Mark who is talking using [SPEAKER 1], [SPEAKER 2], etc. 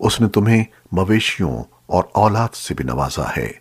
[SPEAKER 1] उसने तुम्हें मवेशियों और औलाद से भी नवाजा है।